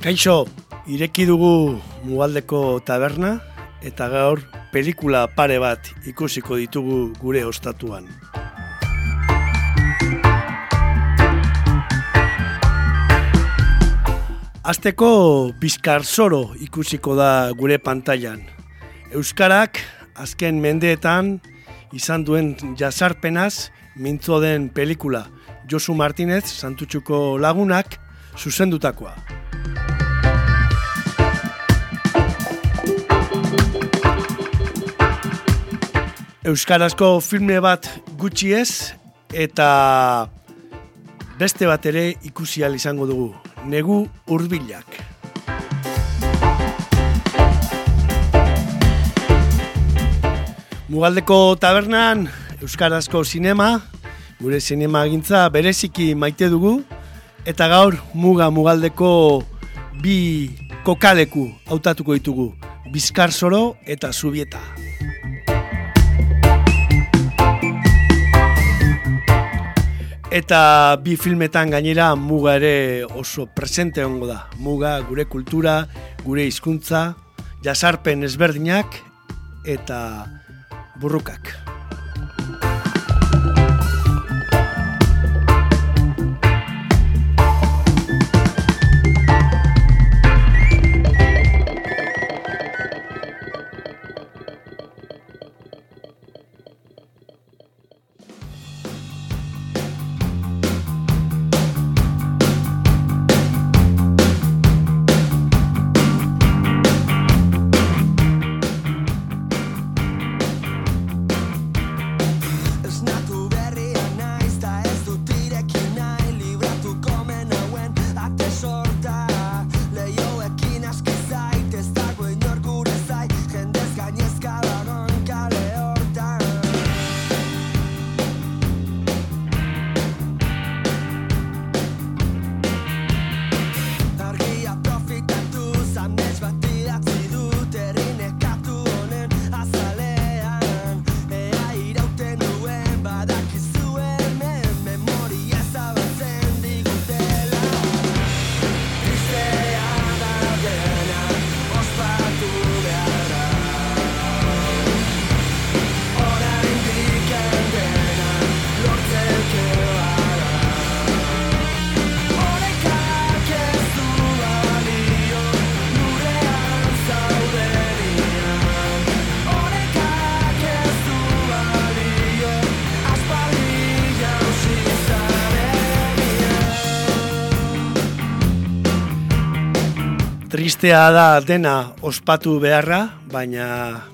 Kaixo, ireki dugu Mugaldeko taberna eta gaur pelikula pare bat ikusiko ditugu gure ostatuan. Azteko bizkar zoro ikusiko da gure pantailan. Euskarak azken mendeetan izan duen jazarpenaz mintzo den pelikula Josu Martinez Santutxuko lagunak zuzendutakoa. Euskarazko filme bat gutxi ez eta beste bat ere ikusi izango dugu. Negu hurbilak. Mugaldeko tabernan Euskarazko sinema, gure sinema gintza bereziki maite dugu eta gaur muga mugaldeko bi kokaleku hautatuko ditugu. Bizkar Zoro eta Zubieta. Eta bi filmetan gainera muga ere oso presente ongo da. Muga, gure kultura, gure hizkuntza, jasarpen ezberdinak eta burrukak. Tristea da dena ospatu beharra, baina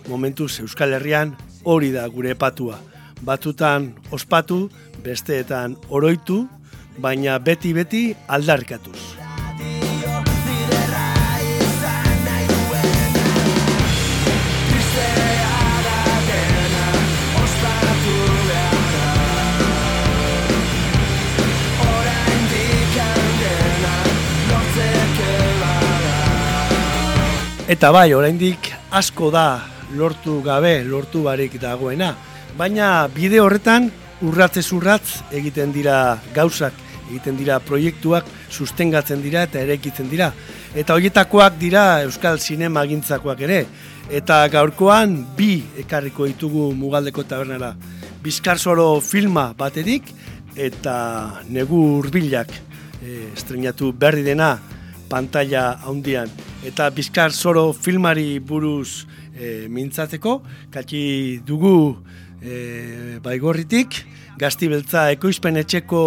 momentuz Euskal Herrian hori da gure patua. Batutan ospatu, besteetan oroitu, baina beti-beti aldarkatuz. Eta bai, oraindik asko da lortu gabe, lortu barik dagoena. Baina bide horretan urratze urratz egiten dira gauzak, egiten dira proiektuak, sustengatzen dira eta erekitzen dira. Eta horietakoak dira Euskal Sinema gintzakoak ere. Eta gaurkoan bi ekarriko ditugu Mugaldeko tabernara. Bizkar filma baterik eta negu hurbilak e, estrenatu berri dena pantalla handian eta Bizkar Zoro filmari buruz e, mintzatzeko, kaki dugu e, baigorritik, gazti beltza ekoizpen etxeko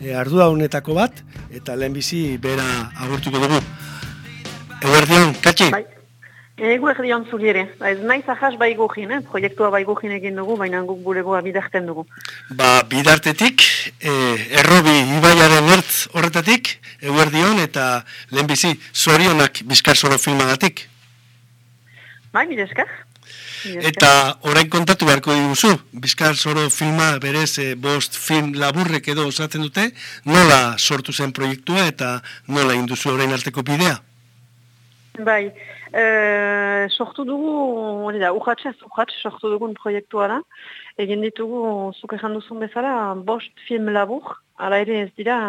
e, arduaunetako bat, eta lehenbizi bera agurtuko dugu. Eguerdion, katxi? Bai. Ego erdion zuri ere. Ba, ez nahi zahaz baigujin, eh? proiektua baigujin egin dugu, baina guk bulegoa bidarten dugu. Ba, bidartetik, eh, errobi ibaiaren ertz horretatik, eguerdion eta lehenbizi zorionak bizkar zoro filmagatik. Bai, bidezkar. Eta orain kontatu beharko diguzu, Bizkar Zoro filma berez e, bost film laburrek edo osatzen dute, nola sortu zen proiektua eta nola induzu orain arteko bidea? Bai, e, sortu dugu, hori da, urratxez, urratx sortu dugun proiektua da. Egin ditugu, zuk ezan duzun bezala, bost film labur, ala ere ez dira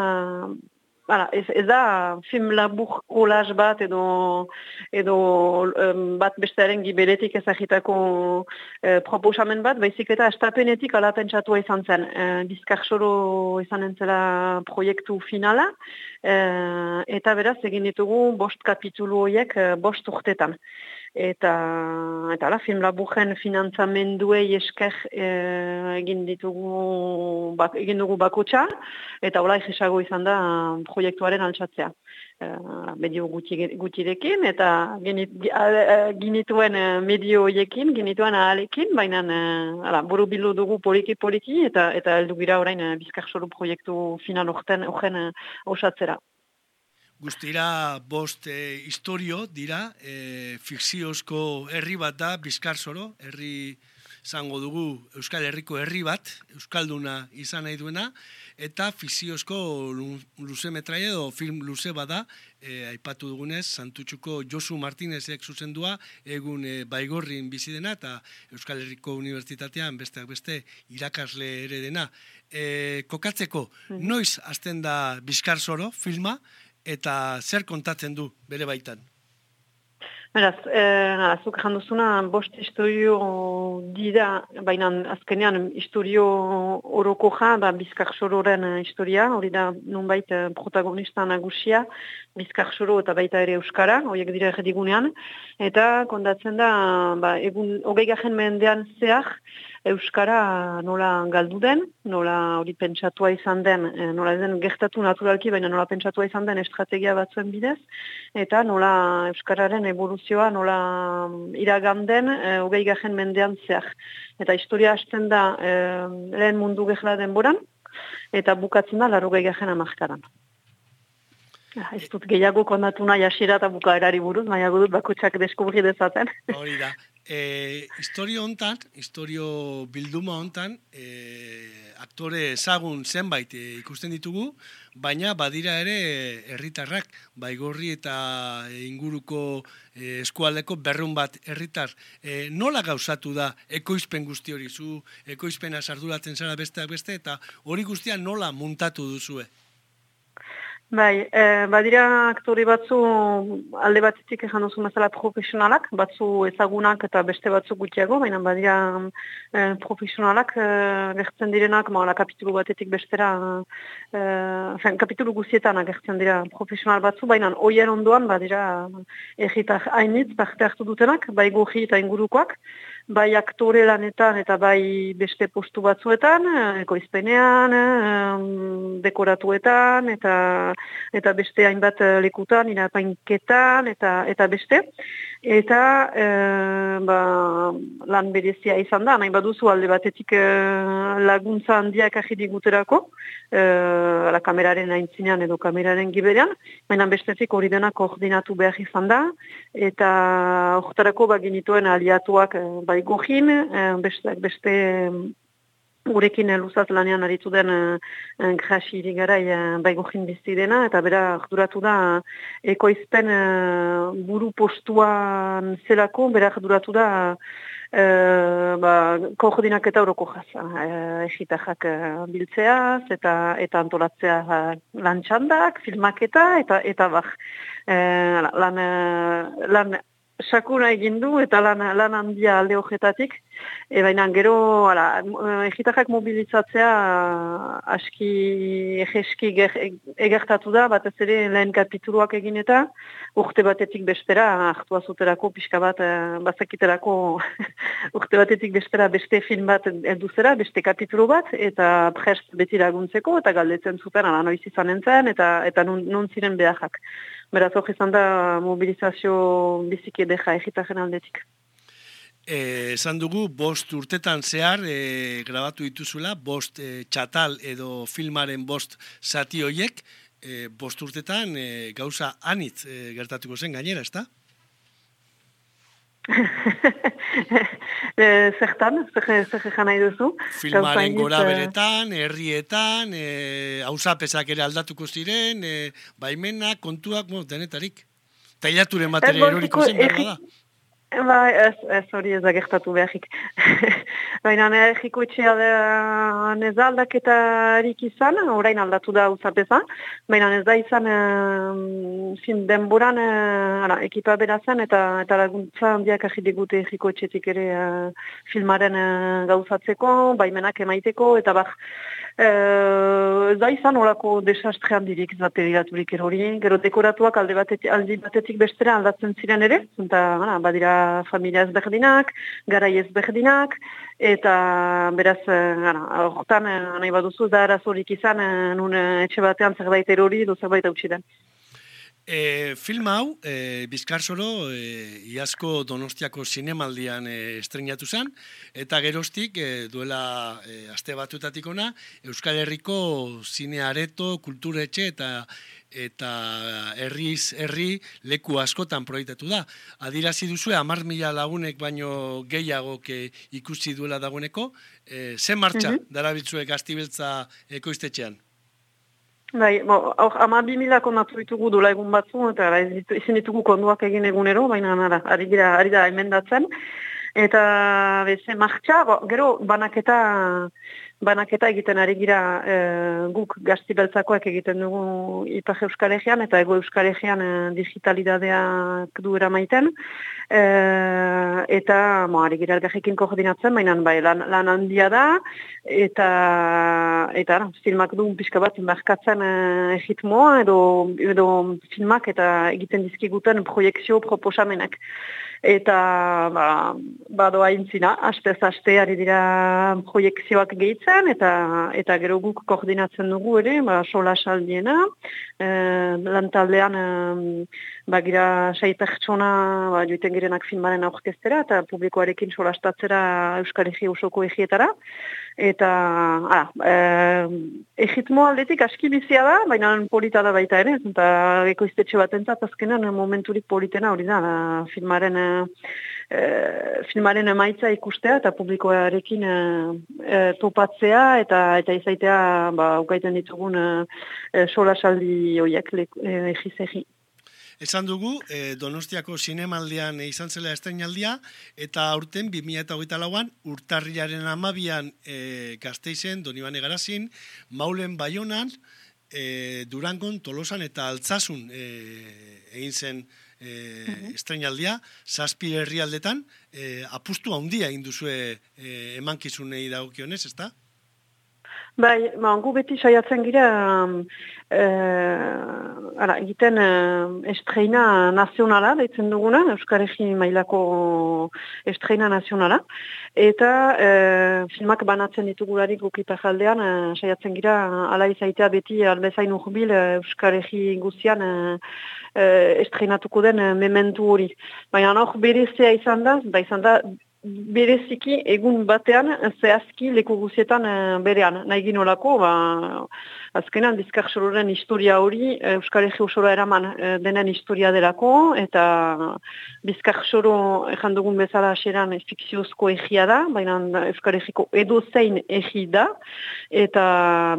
Bara, ez, ez da film labur kolaz bat edo, edo um, bat bestearen giberetik ezagitako uh, proposamen bat, baizik eta estapenetik ala pentsatua izan zen. Uh, Bizkar izan entzela proiektu finala, uh, eta beraz egin ditugu bost kapitulu horiek uh, bost urtetan eta eta la film laburren finantzamenduei esker e, egin ditugu bak, egin dugu bakotxa eta hola egisago izan da proiektuaren altsatzea. E, medio guti, gutirekin eta ginituen medio hoiekin, ginituen ahalekin, baina ala, buru bildu dugu poliki-poliki eta eta heldu gira orain bizkar proiektu final horren osatzera. Guztira bost e, historio dira, e, fikziozko herri bat da, Bizkar Zoro, herri zango dugu Euskal Herriko herri bat, Euskalduna izan nahi duena, eta fikziozko luze metraia edo film luze bada, e, aipatu dugunez, Santutxuko Josu Martinezek zuzendua, egun e, baigorrin bizi dena, eta Euskal Herriko Unibertsitatean besteak beste irakasle ere dena. E, kokatzeko, mm. noiz azten da Bizkar Zoro filma, eta zer kontatzen du bere baitan? Beraz, eh, azuk janduzuna, bost historio dira, baina azkenean historio oroko ja, da bizkar sororen historia, hori da nunbait eh, protagonista nagusia, bizkar soro eta baita ere euskara, horiek dira erredigunean, eta kontatzen da, ba, egun, hogei gajen mendean zehar, Euskara nola galdu den, nola hori pentsatua izan den, e, nola den gertatu naturalki, baina nola pentsatua izan den estrategia batzuen bidez, eta nola Euskararen evoluzioa nola iraganden e, hogei gajen mendean zehar. Eta historia hasten da e, lehen mundu gehla denboran, eta bukatzen da laro gajen amarkaran. Ah, ez dut gehiago kondatu nahi asira eta bukaerari buruz, nahi dut bakutsak deskubri dezaten. Hori da. E, historio hontan, historio bilduma hontan, e, aktore ezagun zenbait e, ikusten ditugu, baina badira ere herritarrak, baigorri eta inguruko e, eskualdeko berrun bat herritar. E, nola gauzatu da ekoizpen guzti hori zu, ekoizpena sarduratzen zara besteak beste, eta hori guztia nola muntatu duzue? Bai, e, badira aktori batzu alde batetik ezan duzu mazala profesionalak, batzu ezagunak eta beste batzu gutiago, baina badira e, profesionalak e, gertzen direnak, ma, kapitulu batetik bestera, e, fen, kapitulu guztietan gertzen dira profesional batzu, baina oien ondoan badira egitak hainitz, parte hartu dutenak, bai goji eta ingurukoak, bai aktore lanetan eta bai beste postu batzuetan, eh, ekoizpenean, eh, dekoratuetan eta eta beste hainbat eh, lekutan, irapainketan eta eta beste. Eta e, ba, lan berezia izan da, nahi baduzu alde batetik laguntza handiak ahidi guterako, e, la kameraren aintzinean edo kameraren giberean, baina bestetik hori dena koordinatu behar izan da, eta horretarako baginituen aliatuak bai bai gojin, eh, beste, beste gurekin luzaz lanean aritu den uh, grasi irigarai uh, bai gojin bizti dena, eta bera duratu da ekoizpen uh, buru postuan zelako, bera duratu da uh, ba, koordinak eta horoko jaza. Uh, egitajak uh, biltzeaz eta, eta antolatzea uh, lantxandak, filmaketa eta eta bak. Uh, lan, uh, lan sakuna egin du eta lan, lan handia alde hojetatik. E, baina gero, ala, egitakak mobilizatzea aski egeski egertatu da, batez ere lehen kapituluak egin eta urte batetik bestera, hartua zuterako, pixka bat, eh, bazakiterako urte batetik bestera beste film bat elduzera, beste kapitulu bat, eta prest beti laguntzeko, eta galdetzen zuten, ala, noiz izan entzen, eta, eta nun, nun ziren beharrak. Beraz, hori izan da mobilizazio biziki deja egitaren aldetik. Esan dugu, bost urtetan zehar e, grabatu dituzula, bost e, txatal edo filmaren bost zati hoiek, e, bost urtetan e, gauza anitz e, gertatuko zen gainera, ezta? e, zertan, zer zer nahi duzu. Filmaren gora beretan, herrietan, hausapesak ere aldatuko ziren, baimena, kontuak, mo, denetarik. Tailaturen material horiko zen, berda da? Ba, ez, ez hori ez agertatu beharik. Baina egiko etxea da ez aldaketa erik izan, orain aldatu da uzapeza. Baina ez da izan fin denboran ara, ekipa berazen eta eta laguntza handiak ahidigute egiko etxetik ere filmaren gauzatzeko, baimenak emaiteko eta bak Ez da izan horako desastre handirik zaterigaturik erori, gero dekoratuak alde batetik, aldi batetik bestera aldatzen ziren ere, eta badira familia ezberdinak, garai ezberdinak, eta beraz, horretan, nahi baduzu, da arazorik izan, nun etxe batean zerbait erori, do zerbait hau txiren. E, film hau, e, Bizkar Soro, e, Iazko Donostiako zinemaldian e, estrenatu zen, eta gerostik e, duela e, aste batutatik ona, Euskal Herriko zineareto, kulturetxe eta eta herriz herri leku askotan proiektatu da. Adirazi duzu, amar mila lagunek baino gehiago ikusi duela dagoeneko, e, zen martxa, mm -hmm. dara bitzuek ekoiztetxean? Bai, bo, aur, ama bi mila kondatu ditugu dola egun batzu, eta izin ditugu konduak egin egunero, baina nara, ari, gira, ari da emendatzen. Eta beze martxa, gero banaketa banaketa egiten ari gira e, guk gazti beltzakoak egiten dugu Ipar Euskal eta Ego Euskal Egean e, digitalidadeak du eramaiten. E, eta mo, ari gira elgarrekin koordinatzen, baina bai, lan, lan handia da eta eta filmak du pixka bat markatzen e, egitmoa edo, edo filmak eta egiten dizkiguten proiektzio proposamenak eta ba, bado haintzina, astez aste ari dira proiektzioak gehitzen, eta eta gero guk koordinatzen dugu ere, ba, sola saldiena, e, lantaldean e, bagira sai pertsona ba, joiten girenak filmaren aurkeztera, eta publikoarekin solastatzera Euskal Egi usoko egietara, eta ara, e, egitmo aldetik aski bizia da, baina polita da baita ere, eta ekoiztetxe bat entzat azkenan momenturik politena hori da, filmaren e, filmaren emaitza ikustea eta publikoarekin e, e, topatzea eta eta izaitea ba, ukaiten ditugun e, sola saldi horiek egizegi. Esan dugu, Donostiako zinemaldian izan zela estrenaldia, eta aurten 2008 lauan, urtarriaren amabian e, gazteizen, Donibane Garazin, Maulen Bayonan, e, Durangon, Tolosan eta Altzasun e, egin zen e, uh estrenaldia, zazpi herrialdetan, e, apustu handia induzue e, emankizunei dagokionez, ezta? Bai, ba, gu beti saiatzen gira e, ara, egiten e, estreina nazionala, daitzen duguna, Euskal Egi mailako estreina nazionala, eta e, filmak banatzen ditugularik gukipa jaldean, e, saiatzen gira, ala izaitea beti albezain urbil Euskal Egi guzian e, estreinatuko den mementu hori. Baina hor berezea izan da, da izan da, bereziki egun batean zehazki leku guzietan uh, berean. Nahi ginolako, ba, azkenan bizkar sororen historia hori uh, Euskal Egi osora eraman uh, denen historia delako, eta bizkar soro ezan dugun bezala aseran fikziozko egia da, baina Euskal Egiko edo zein egi da, eta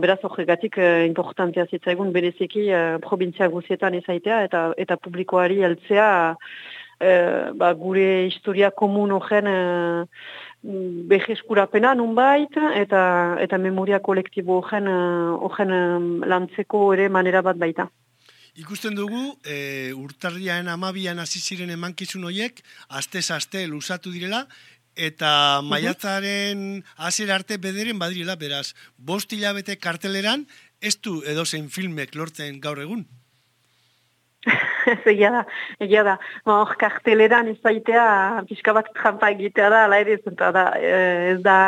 beraz horregatik uh, importantea zitzaigun bereziki uh, provintzia guzietan ezaitea, eta, eta publikoari heltzea e, ba, gure historia komun ogen e, beheskurapena nunbait eta eta memoria kolektibo ogen, ogen lantzeko ere manera bat baita. Ikusten dugu, e, urtarriaen amabian hasi ziren emankizun horiek, aste-aste lusatu direla, eta mhm. maiatzaren hasiera arte bederen badirela, beraz, bost hilabete karteleran, ez du edozein filmek lortzen gaur egun? egia da, egia da. Ba, hor karteleran izaitea, pixka bat trampa egitea da, ala ere, da, eh, ez da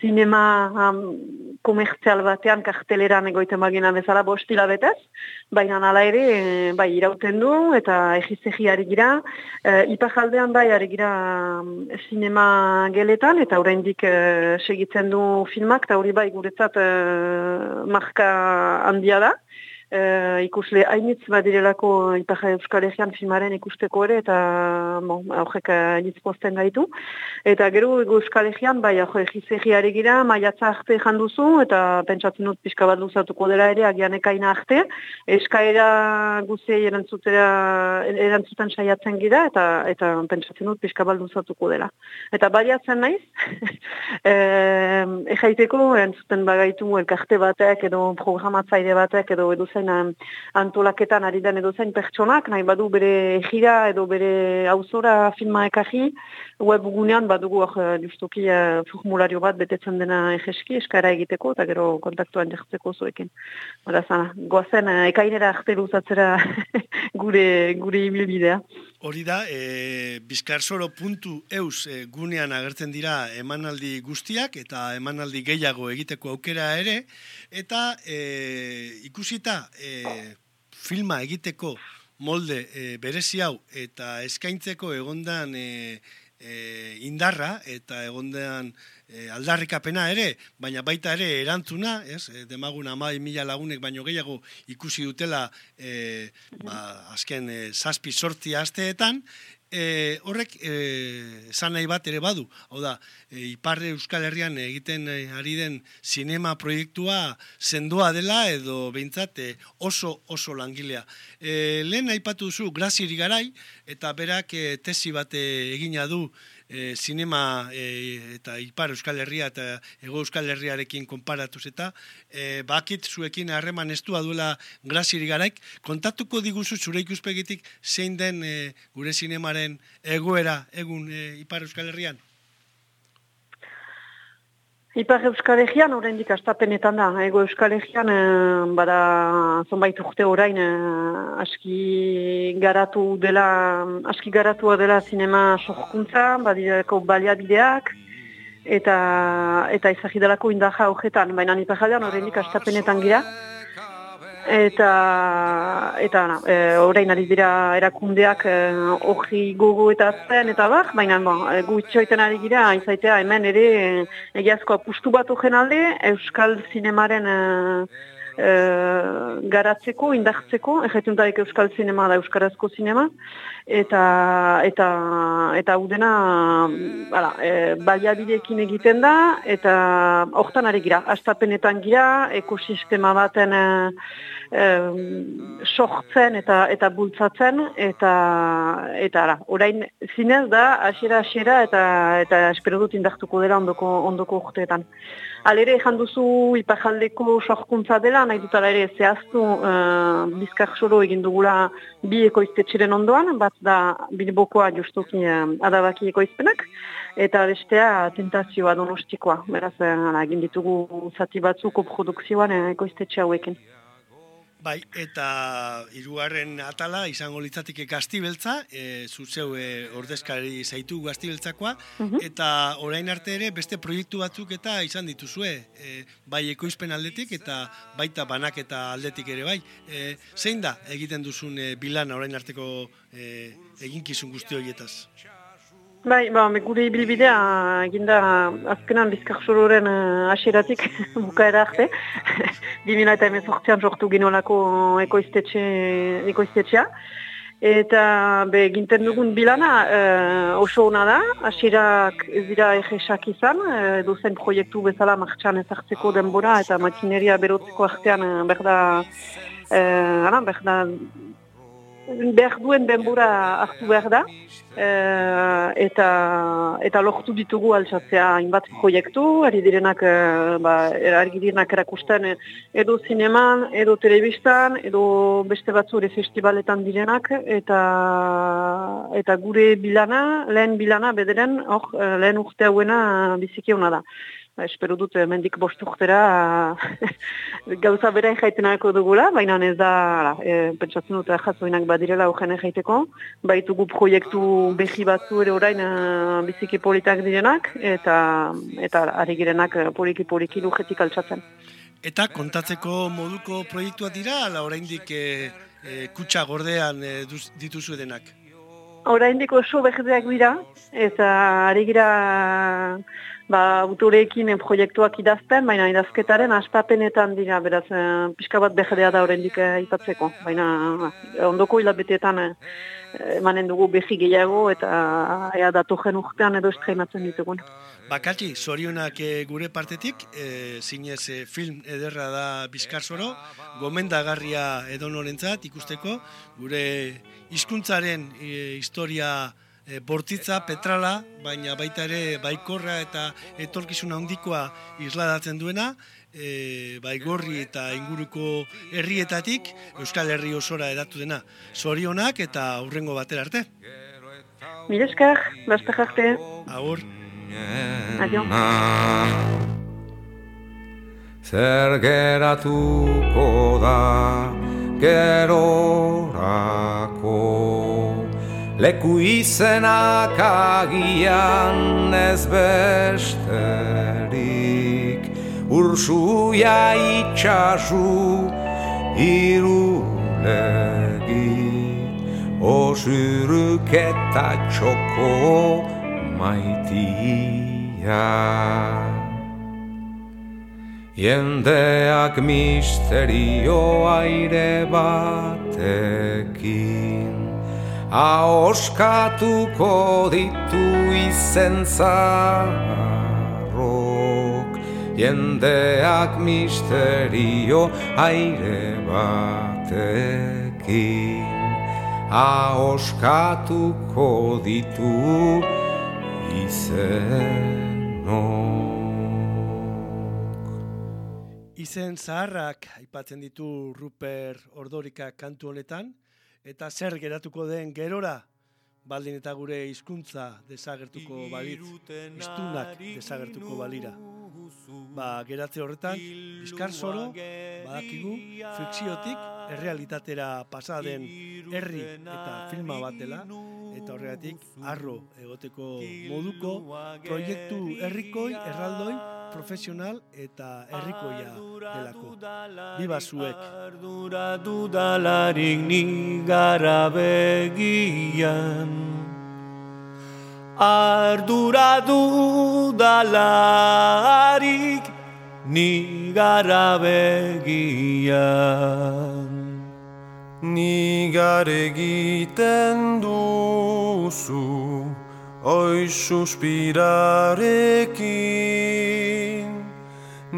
sinema um, komertzial batean karteleran egoiten bagina bezala bostila betez, baina ala ere, eh, bai, irauten du, eta egizegi ari gira, e, ipajaldean bai, ari gira sinema geletan, eta oraindik e, segitzen du filmak, eta hori bai guretzat e, marka handia da, uh, ikusle hainitz badirelako Ipar Euskal Herrian filmaren ikusteko ere, eta bon, aurrek hainitz posten gaitu. Eta gero Euskal Herrian, bai, aurrek egizegi gira, maiatza arte janduzu, eta pentsatzen dut pixka bat luzatuko dela ere, agian ekaina arte, eskaera guzei erantzutera, erantzuten saiatzen gira, eta eta pentsatzen dut pixka bat luzatuko dela. Eta baliatzen naiz, e, ejaiteko, entzuten bagaitu elkarte batek, edo programatzaide batek, edo edo zen antolaketan ari den edo pertsonak, nahi badu bere gira edo bere auzora filma ekaji, webgunean badugu uh, justuki uh, formulario bat betetzen dena egeski, eskara egiteko, eta gero kontaktuan jartzeko zuekin. Hora zana, goazen, uh, ekainera arte luzatzera gure, gure ibilbidea. Hori da, e, bizkarsoro.eus e, gunean agertzen dira emanaldi guztiak eta emanaldi gehiago egiteko aukera ere, eta e, ikusita e, filma egiteko molde e, berezi hau eta eskaintzeko egondan e, e, indarra eta egondean e, aldarrikapena ere, baina baita ere erantzuna, ez, e, demagun amai mila lagunek baino gehiago ikusi dutela e, ba, azken e, zazpi sortzi asteetan, e, horrek e, esan nahi bat ere badu. Hau da, e, Iparre Euskal Herrian egiten ari den sinema proiektua sendoa dela edo behintzat oso oso langilea. E, lehen aipatu zu Graziri garai eta berak e, tesi bat egina du e, sinema e, eta ipar euskal herria eta ego euskal herriarekin konparatuz eta e, bakit zuekin harreman estua duela graziri garaik, kontatuko diguzu zure ikuspegitik zein den e, gure sinemaren egoera egun e, ipar euskal herrian? Ipar Euskal Herrian, oraindik astapenetan da. Ego Euskal Herrian, e, bada zonbait urte orain, e, aski garatu dela, aski garatua dela zinema sorkuntza, badireko baliabideak, eta eta izahidalako indaja horretan. Baina Ipar Euskal oraindik astapenetan gira eta eta na, e, orain ari dira erakundeak e, hori gogo eta zen eta bar, baina bon, e, gu itxoiten ari gira, izaitea hemen ere e, egiazko apustu bat ogen alde, Euskal Zinemaren e, e, garatzeko, indartzeko, egetuntarek Euskal Zinema da Euskarazko Zinema, eta eta eta udena bala, e, baliabideekin egiten da, eta hortan ari gira, astapenetan gira, ekosistema baten e, sortzen eta eta bultzatzen eta eta ara, orain zinez da hasiera hasiera eta eta espero dut indartuko dela ondoko ondoko urteetan. Alere jan duzu ipajaldeko sorkuntza dela, nahi dut ere zehaztu uh, bizkar soro egin dugula bi ekoiztetxiren ondoan, bat da bilbokoa justuki uh, adabaki ekoizpenak, eta bestea tentazioa donostikoa, beraz, uh, egin ditugu zati batzuko produkzioan uh, ekoiztetxe hauekin. Bai, eta hirugarren atala izango litzatike gaztibeltza, e, zuzeu e, ordezkari zaitu gaztibeltzakoa, mhm. eta orain arte ere beste proiektu batzuk eta izan dituzue, e, bai ekoizpen aldetik eta baita banak eta aldetik ere bai. E, zein da egiten duzun e, bilana orain arteko e, eginkizun guzti horietaz? Bai, ba, gure ibilbidea eginda azkenan bizkarsororen uh, aseratik bukaera arte. 2000 eta emezortzean sortu ginolako ekoiztetxe, ekoiztetxea. Eta be, ginten dugun bilana uh, oso hona da, asirak ez dira egesak izan, uh, dozen proiektu bezala martxan ezartzeko denbora eta makineria berotzeko artean berda, uh, berda behar denbora hartu behar da, e, eta, eta lortu ditugu altsatzea hainbat proiektu, ari direnak, e, ba, ari direnak erakusten edo zineman, edo telebistan, edo beste batzu ere festivaletan direnak, eta, eta gure bilana, lehen bilana bederen, hor, e, lehen urte hauena biziki hona da. Ba, espero dut eh, mendik bost urtera gauza bera jaiten dugula, baina ez da, ala, e, pentsatzen dut jatzoinak badirela horren jaiteko, baitugu proiektu behi batzu ere orain uh, biziki politak direnak, eta eta ari girenak poliki-poliki lujetik altsatzen. Eta kontatzeko moduko proiektua dira, ala oraindik e, e, kutsa gordean e, dituzu edenak? Oraindik oso beheteak dira, eta ari gira ba, autoreekin proiektuak idazten, baina idazketaren aspapenetan dira, beraz, e, pixka bat behedea da horrendik aipatzeko. Baina ondoko hilabeteetan e, emanen dugu behi gehiago eta ea datu gen urtean edo estrenatzen ditugun. Bakati, zorionak gure partetik, e, zinez film ederra da Bizkar Zoro, gomendagarria edo norentzat ikusteko, gure hizkuntzaren historia e, bortitza, petrala, baina baita ere baikorra eta etorkizuna handikoa isladatzen duena, e, baigorri eta inguruko herrietatik Euskal Herri osora edatu dena. Zorionak eta aurrengo batera arte. Mireskar, basta jarte. Agur. Adio. Zer geratuko da gerorako leku izenak agian ez besterik. Ursuia itxasu irulegi osuruk eta txoko maitia. Jendeak misterio aire batekin Aoskatuko ditu izen zarrok Jendeak misterio aire batekin. Aoskatuko ditu izenok. Izen zaharrak aipatzen ditu Ruper Ordorika kantu honetan, eta zer geratuko den gerora? Baldin eta gure hizkuntza desagertuko balitz, iztunak desagertuko balira. Ba, geratze horretan, bizkar zoro, badakigu, fikziotik, errealitatera pasaden herri eta filma batela, eta horregatik, arro egoteko moduko, proiektu herrikoi, erraldoi, profesional eta herrikoia delako. Biba zuek. Ardura dudalarik ni gara begian Ardura dudalarik ni gara begian Ni egiten duzu Oi suspirarekin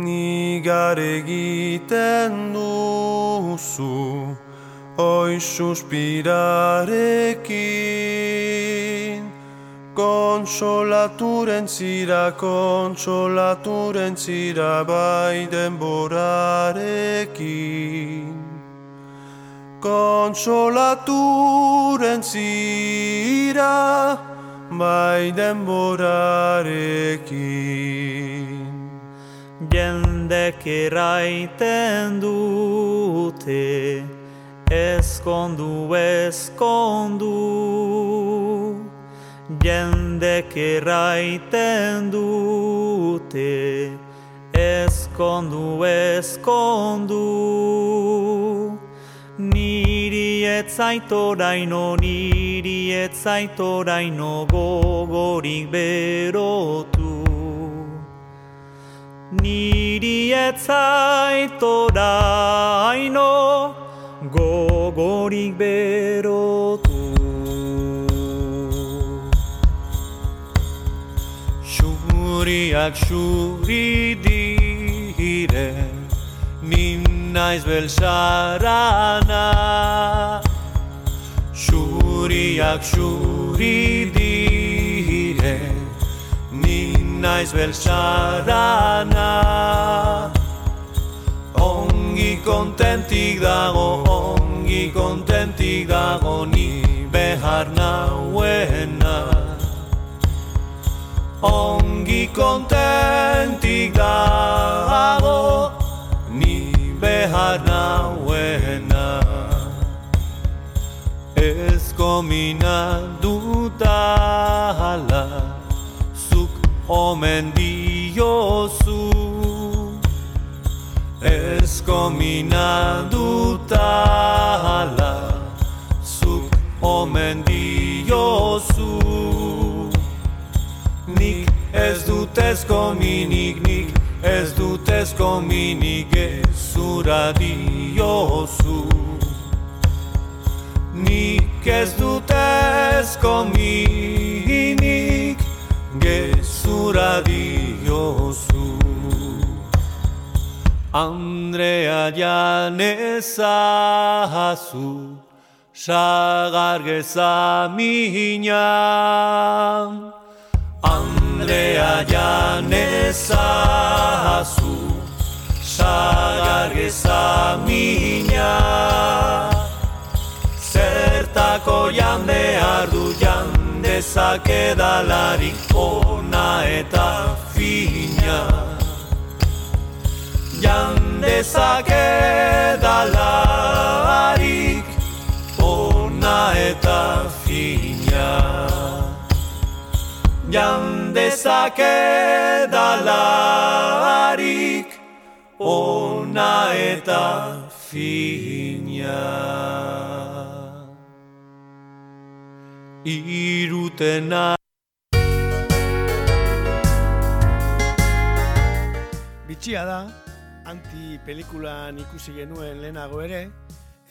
Nigar egiten duzu Oi suspirarekin Kontsolaturen zira, kontsolaturen zira bai denborarekin Kontsolaturen zira bai denborarekin. Jendek eraiten dute, ezkondu ezkondu. Jendek eraiten dute, ezkondu ezkondu. Niri etzaitoraino, niri etzaitoraino gogorik berotu Niri etzaitoraino gogorik berotu. Xuriak xuri dire, naiz belzarana Xuriak xuri naiz belzarana Ongi kontentik dago, ongi kontentik dago Ni behar nauena. Ongi kontentik dago behar nauena. Ez komina Zuk omen diozu. Ez komina dudala Zuk omen diozu. Nik ez dut dut ezko minik nik Ez dut ezko minik ezura diozu. Nik ez dut ezko minik gezura diozu Andrea janezazu Sagar gezamina Andrea janezazu Sagar gezamina Zertako jan behar du jan dezake dalarik Jan dezake dalarik ona eta fina. Jan dezake dalarik ona eta fina. Irutena Bitxia da, anti pelikulan ikusi genuen lehenago ere,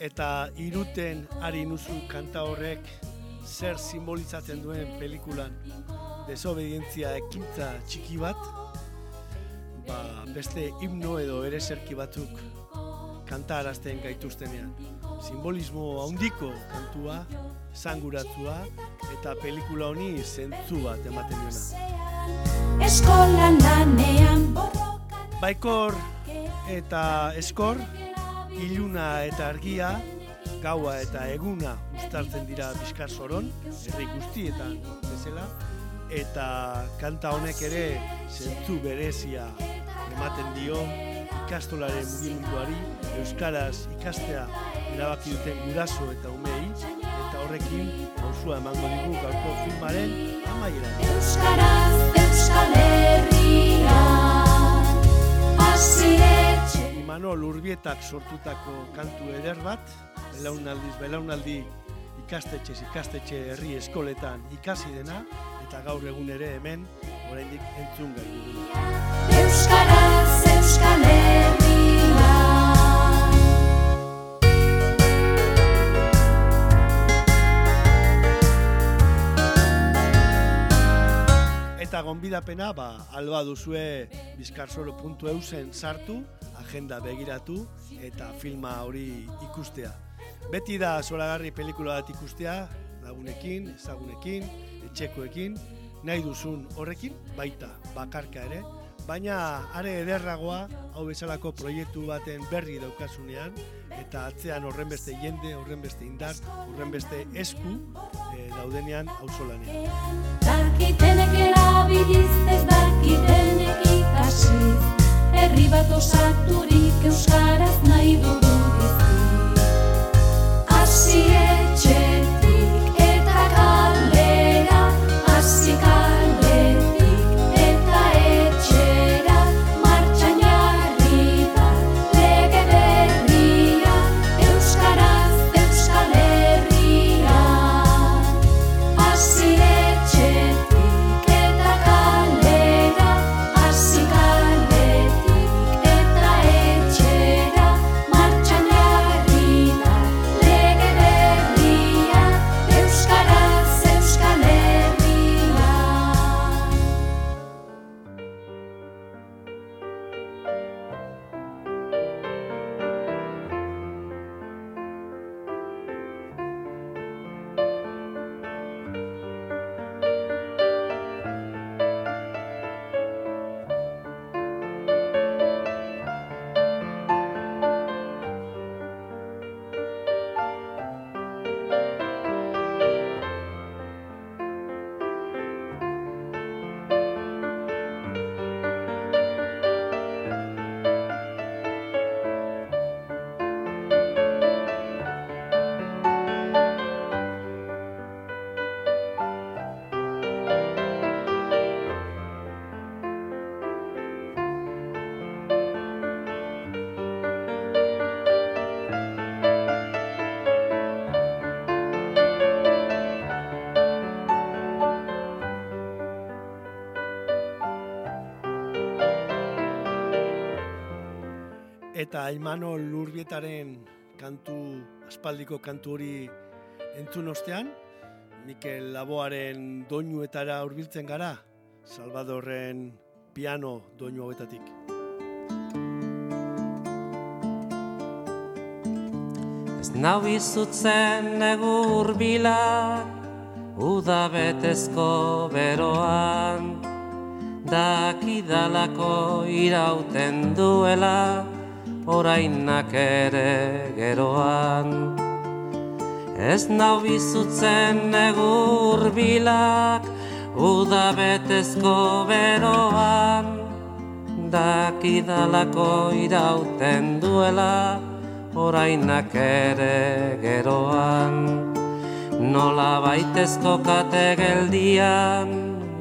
eta iruten ari nuzu kanta horrek zer simbolizatzen duen pelikulan desobedientzia ekintza txiki bat, ba, beste himno edo ere zerki batzuk kanta arazten gaituztenean. Simbolismo handiko kantua, sanguratzua eta pelikula honi zentzu bat ematen duena. Eskolan lanean Baikor eta eskor, iluna eta argia, gaua eta eguna ustartzen dira bizkar zoron, herri guztietan bezala, eta kanta honek ere zentzu berezia ematen dio ikastolaren mugimenduari, euskaraz ikastea erabaki duten guraso eta umei, eta horrekin pausua emango digu gaurko filmaren amaiera. Euskaraz, Euskal etxe. Imanol Urbietak sortutako kantu eder bat, belaunaldiz belaunaldi ikastetxe ikastetxe herri eskoletan ikasi dena, eta gaur egun ere hemen oraindik entzun gai dugu. Euskaraz, Euskal gonbidapena, ba, alba duzue bizkarsoro.eusen sartu, agenda begiratu eta filma hori ikustea. Beti da zoragarri pelikula bat ikustea, lagunekin, ezagunekin, etxekoekin, nahi duzun horrekin, baita bakarka ere, baina are ederragoa hau bezalako proiektu baten berri daukasunean eta atzean horren beste jende, horren beste indar, horren beste esku e, daudenean auzolanean. Dakitenek erabiliz ez dakitenek ikasi Herri bat osaturik euskaraz nahi dugu bizi Hasi Eta Aimano Lurbietaren kantu, aspaldiko kantu hori entzun ostean, Mikel Laboaren doinuetara hurbiltzen gara, Salvadorren piano doinu hauetatik. Ez nau izutzen negu urbilak, uda betezko beroan, dakidalako irauten duela, orainak ere geroan. Ez nau bizutzen negu urbilak, uda betezko beroan, dakidalako irauten duela, orainak ere geroan. Nola baitezko kate geldian,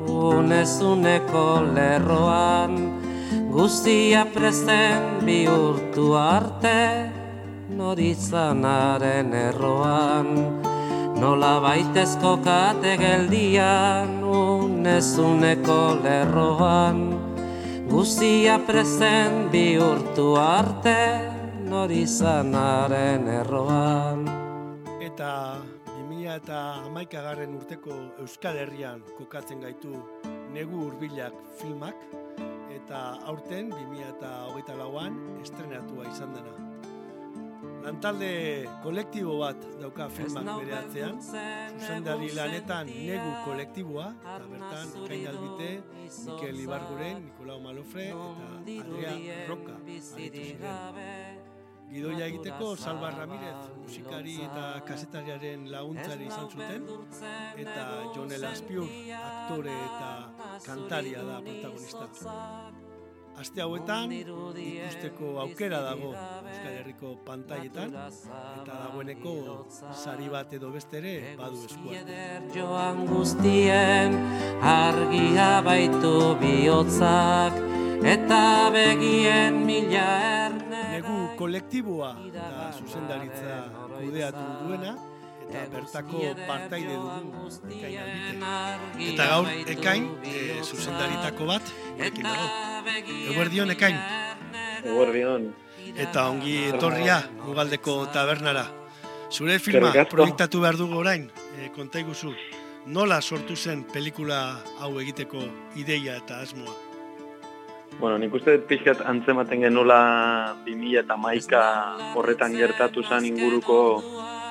unezuneko lerroan, guztia presten bihurtu arte, noritzanaren erroan. Nola baitezko kate geldian, unezuneko lerroan, guztia presten bihurtu arte, norizanaren erroan. Eta 2000 eta amaikagarren urteko Euskal Herrian kokatzen gaitu negu hurbilak filmak, eta aurten 2000 eta hogeita lauan estrenatua izan dena. Lantalde kolektibo bat dauka filmak bere atzean, zuzendari lanetan negu kolektiboa, eta bertan Kain Albite, Mikel Ibarguren, Nikolau Malofre eta Andrea aritu ziren. Gidoia egiteko Salva Ramirez musikari eta kasetariaren laguntzari izan zuten. eta Jon Elaspiur aktore eta kantaria da protagonista. Aste hauetan ikusteko aukera dago Euskal Herriko pantailetan eta dagoeneko sari bat edo beste ere badu eskuan. Joan guztien argia baitu bihotzak eta begien mila erne kolektiboa eta zuzendaritza kudeatu duena eta bertako partaide dugu ekain albite. Eta gaur ekain e, zuzendaritako bat gurekin dago. Eguerdion ekain Eguerdion. eta ongi etorria Ugaldeko tabernara. Zure filma proiektatu behar dugu orain, e, konta iguzu, nola sortu zen pelikula hau egiteko ideia eta asmoa? Bueno, nik uste pixkat antzematen genuela 2000 eta maika horretan gertatu zen inguruko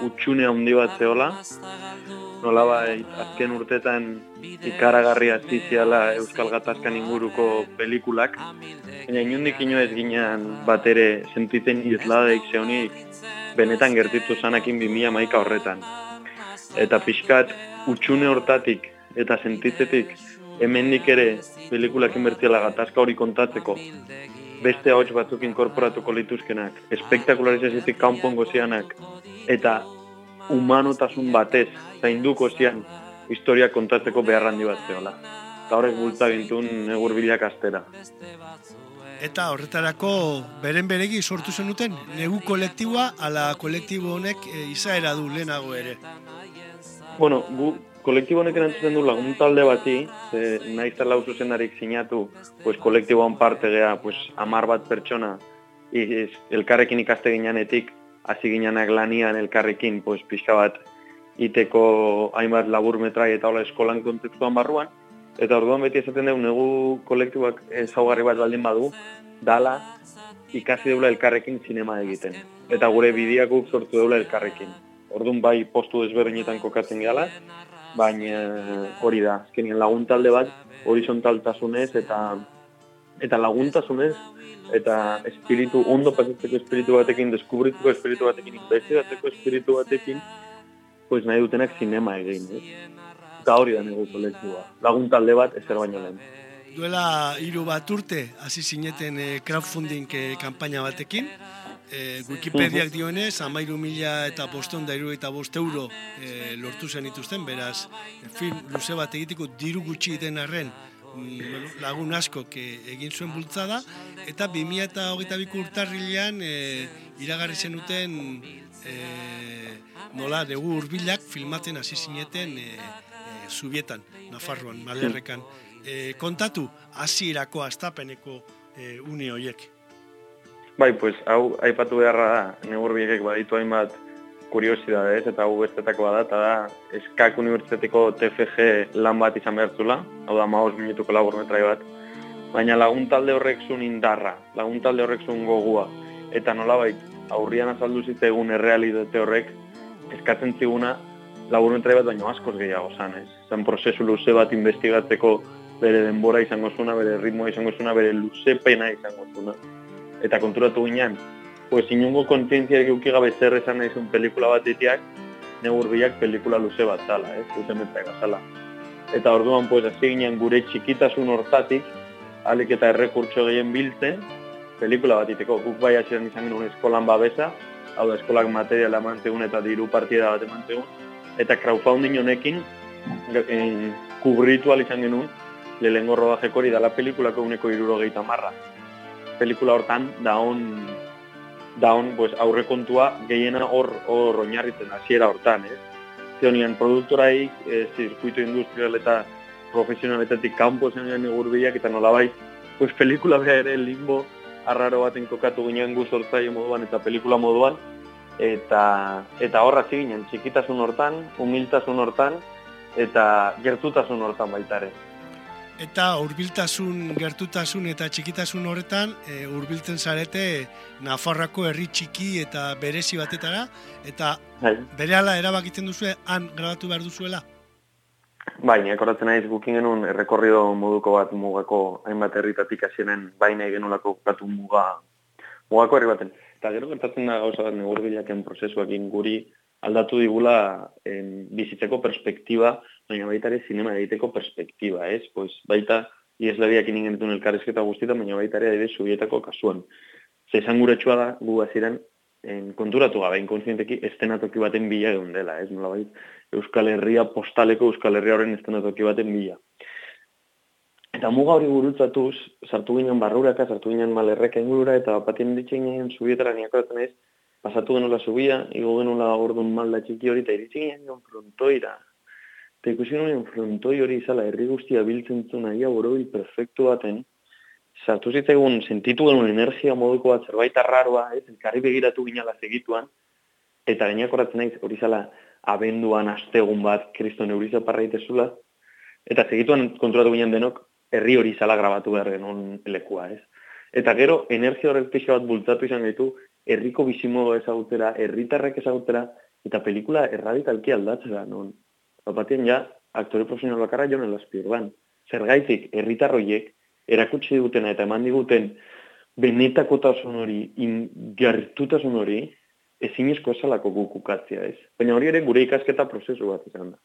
utxune handi bat zeola. Nola bai, azken urtetan ikaragarri ziziala Euskal Gatazkan inguruko pelikulak. Baina inundik inoez ginean bat ere sentitzen izladeik zehonik benetan gertitu zanakin 2000 maika horretan. Eta pixkat utxune hortatik eta sentitzetik hemendik ere pelikulak inbertiala gatazka hori kontatzeko beste ahots batzuk inkorporatuko lituzkenak, espektakularizaziotik kanpongo zianak, eta humanotasun batez zainduko zian historia kontatzeko behar handi bat zehola. Eta horrek bultza gintun egur bilak astera. Eta horretarako beren beregi sortu zenuten, negu kolektiboa ala kolektibo honek e, izaera du lehenago ere. Bueno, gu kolektibo honek erantzuten du lagun talde bati, ze nahiz eta lau zuzendarik sinatu, pues, kolektiboan parte gea, pues, amar bat pertsona, iz, elkarrekin ikaste ginenetik, hasi ginenak lanian elkarrekin, pues, pixka bat, iteko hainbat labur metrai eta hola eskolan kontekstuan barruan, eta orduan beti esaten dugu negu kolektiboak ezaugarri bat baldin badu, dala ikasi deula elkarrekin sinema egiten. Eta gure bideak guk sortu deula elkarrekin. Orduan bai postu desberdinetan kokatzen gehala, baina hori da, azkenien lagun talde bat horizontaltasunez eta eta laguntasunez eta espiritu ondo pasatzeko espiritu batekin, deskubrituko espiritu batekin, investigatzeko espiritu batekin, pues nahi dutenak sinema egin, ez? Eta hori da negu kolektiboa. Lagun talde bat ezer baino lehen. Duela hiru bat urte hasi zineten e, crowdfunding e, kanpaina batekin, e, Wikipediak dioenez, amairu mila eta boston da eta bost euro e, lortu zen ituzten, beraz, film luze bat egiteko diru gutxi den arren, mm, lagun asko egin zuen bultzada, eta 2000 eta hogeita biko urtarrilean e, iragarri zenuten e, nola dugu hurbilak filmatzen hasi zineten e, e, zubietan, Nafarroan, Malerrekan. E, kontatu, hasierako astapeneko e, une horiek. Bai, pues, hau aipatu beharra da, negurbiekek baditu hainbat kuriosidade, ez? Eta hau bestetakoa da, eta da, eskak unibertsitateko TFG lan bat izan behartzula, hau da, maoz minutuko labur metrai bat, baina lagun talde horrek zuen indarra, lagun talde horrek zuen gogua, eta nolabait, aurrian azaldu egun errealitate horrek, eskatzen ziguna labur metrai bat baino askoz gehiago zan, ez? Zan prozesu luze bat investigatzeko bere denbora izango zuna, bere ritmoa izango zuna, bere luzepena izango zuna. Eta konturatu ginean, pues inungo kontzientzia eguki gabe zer esan nahi zuen pelikula bat ditiak, negurbiak pelikula luze bat zala, ez? Dute metraga zala. Eta orduan, pues, hasi ginen gure txikitasun hortatik, alik eta errekurtso gehien biltzen, pelikula bat iteko. Guk bai hasieran izan genuen eskolan babesa, hau da eskolak materiala emantegun eta diru partida bat emantegun, eta crowdfunding honekin en, kubritu izan genuen lehengo rodajeko hori dala pelikulako uneko iruro gehieta marra. Pelikula hortan, da hon, da hon, pues, aurre kontua gehiena hor, hor oinarritzen hasiera hortan, ez? Zionian, produktoraik, e, zirkuito industrial eta profesionaletatik kanpo zen gane gurbiak, eta nolabait, pues, pelikula beha ere limbo arraro baten kokatu ginen gu sortzaio moduan eta pelikula moduan, eta eta horra ginen, txikitasun hortan, humiltasun hortan, eta gertutasun hortan baita ere. Eta hurbiltasun, gertutasun eta txikitasun horretan, e, hurbiltzen zarete Nafarrako herri txiki eta berezi batetara, eta Bai. berehala erabakitzen duzu han grabatu behar duzuela? Bai, akoratzen naiz gukin genuen errekorrido moduko bat mugako hainbat herritatik hasienen baina genolako kokatu muga mugako herri baten. Eta gero gertatzen da gauza bat negurbilaken prozesuakin guri aldatu digula en, bizitzeko perspektiba, baina baita ere sinema egiteko perspektiba, ez? Pues baita ieslariak ingen ditun elkarrezketa guztietan, baina baita ere ere subietako kasuan. Ze gure da, gu hasieran en, konturatu gabe, inkonsienteki estenatoki baten bila egun dela, ez? Nola bait, Euskal Herria postaleko Euskal Herria horren estenatoki baten bila. Eta muga hori gurutzatuz, sartu ginen barruraka, sartu ginen malerreka ingurura, eta batien ditzen ginen subietara niakoratzen ez, pasatu genuela subia, igo genuela orduan malda txiki hori, eta iritsi ginen frontoira. Eta ikusi nuen frontoi hori izala, herri guztia biltzen zuen aia borobil perfektu baten, sartu zitzaigun, sentitu genuen energia moduko bat zerbait arraroa, ez, elkarri begiratu ginala segituan, eta gainak horatzen naiz hori zala abenduan astegun bat kriston euriza parraitezula, eta segituan konturatu ginen denok, herri hori zala grabatu behar genuen lekua, ez. Eta gero, energia horrek pixo bat bultzatu izan gaitu, herriko bizimodo ezagutera, herritarrek ezagutera, eta pelikula erradikalki aldatzera, non. Bapatien ja, aktore profesional bakarra joan elazpi urban. Zergaitik, herritarroiek erakutsi dutena eta eman diguten benetakotasun hori, gertutasun hori, ezin esko esalako gukukatzia ez. Baina hori ere gure ikasketa prozesu bat izan da.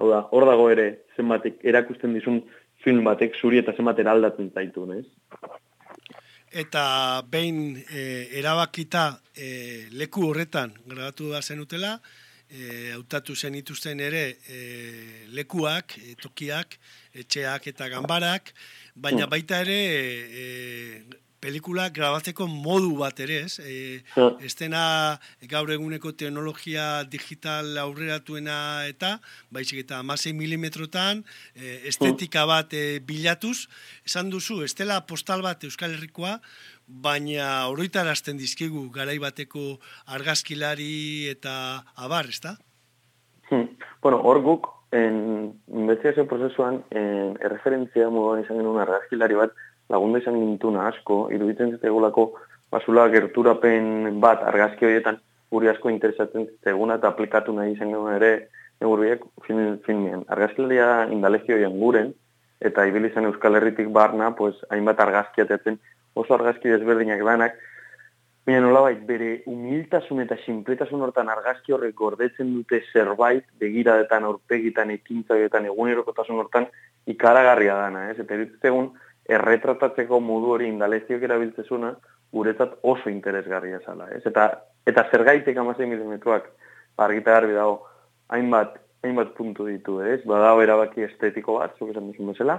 Hau da, hor dago ere, zenbatek erakusten dizun film batek zuri eta zenbat eraldatzen zaitu, ez? Eta behin e, erabakita e, leku horretan grabatu da zenutela, e, hautatu zen ituzten ere e, lekuak, e, tokiak, etxeak eta ganbarak, baina hmm. baita ere e, pelikula grabatzeko modu bat ere, ez? E, estena gaur eguneko teknologia digital aurreratuena eta, baizik eta amasei milimetrotan, e, estetika bat e, bilatuz, esan duzu, estela postal bat Euskal Herrikoa, baina oroitarazten dizkigu garai bateko argazkilari eta abar, ezta? Hmm. Bueno, hor guk, en investigazio prozesuan, en erreferentzia moduan izan genuen argazkilari bat, lagundu izan gintuna asko, iruditzen zitegulako basula gerturapen bat argazki horietan guri asko interesatzen ziteguna eta aplikatu nahi izan genuen ere negurriek film, filmien. Argazkilaria indalezio guren, eta ibili zen Euskal Herritik barna, pues, hainbat argazki atetzen, oso argazki desberdinak danak, Baina nolabait, bere humiltasun eta sinpletasun hortan argazki horrek gordetzen dute zerbait, begiradetan, aurpegitan, ekintzaietan, egunerokotasun hortan, ikaragarria dana, ez? Eta egun, erretratatzeko modu hori indaleziok erabiltzezuna, guretzat oso interesgarria zala, ez? Eta, eta zergaitik amasei milimetroak, argita garbi dago, hainbat, hainbat puntu ditu, ez? Badago erabaki estetiko bat, zuk esan duzun bezala.